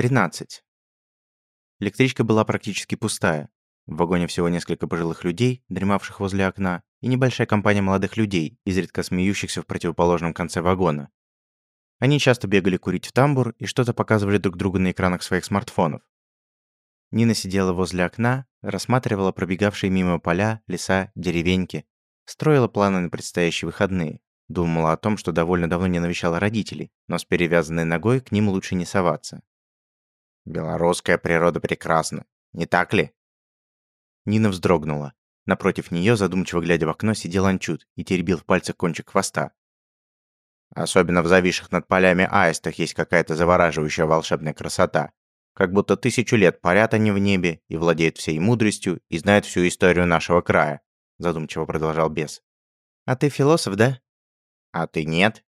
13. Электричка была практически пустая. В вагоне всего несколько пожилых людей, дремавших возле окна, и небольшая компания молодых людей, изредка смеющихся в противоположном конце вагона. Они часто бегали курить в тамбур и что-то показывали друг другу на экранах своих смартфонов. Нина сидела возле окна, рассматривала пробегавшие мимо поля, леса, деревеньки, строила планы на предстоящие выходные, думала о том, что довольно давно не навещала родителей, но с перевязанной ногой к ним лучше не соваться. «Белорусская природа прекрасна, не так ли?» Нина вздрогнула. Напротив нее, задумчиво глядя в окно, сидел Анчут и теребил в пальцах кончик хвоста. Особенно в зависших над полями аистах есть какая-то завораживающая волшебная красота. Как будто тысячу лет парят они в небе и владеют всей мудростью и знают всю историю нашего края, задумчиво продолжал бес. А ты философ, да? А ты нет?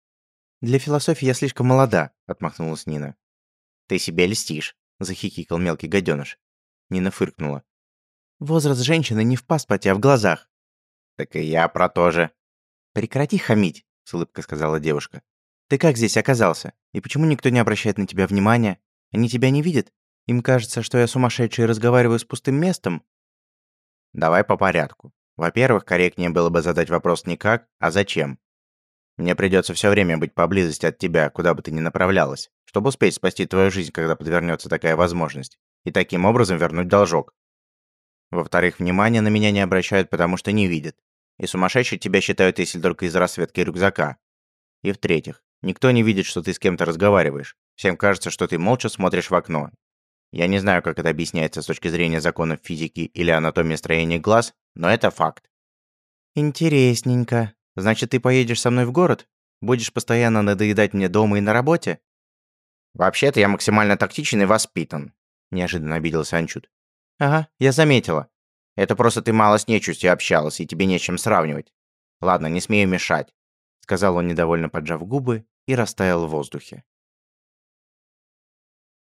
Для философии я слишком молода, отмахнулась Нина. Ты себе льстишь, захихикал мелкий гаденыш. Нина фыркнула. Возраст женщины не в паспорте, а в глазах. Так и я про то же. Прекрати хамить, с улыбкой сказала девушка. Ты как здесь оказался? И почему никто не обращает на тебя внимания? Они тебя не видят? Им кажется, что я сумасшедший и разговариваю с пустым местом? Давай по порядку. Во-первых, корректнее было бы задать вопрос не как, а зачем. Мне придется все время быть поблизости от тебя, куда бы ты ни направлялась, чтобы успеть спасти твою жизнь, когда подвернется такая возможность, и таким образом вернуть должок. Во-вторых, внимание на меня не обращают, потому что не видят. И сумасшедший тебя считают, если только из расцветки рюкзака. И в-третьих, никто не видит, что ты с кем-то разговариваешь. Всем кажется, что ты молча смотришь в окно. Я не знаю, как это объясняется с точки зрения законов физики или анатомии строения глаз, но это факт. Интересненько. Значит, ты поедешь со мной в город? Будешь постоянно надоедать мне дома и на работе? Вообще-то я максимально тактичен и воспитан, неожиданно обиделся Анчут. Ага, я заметила. Это просто ты мало с нечистью общалась, и тебе нечем сравнивать. Ладно, не смею мешать, сказал он недовольно поджав губы и растаял в воздухе.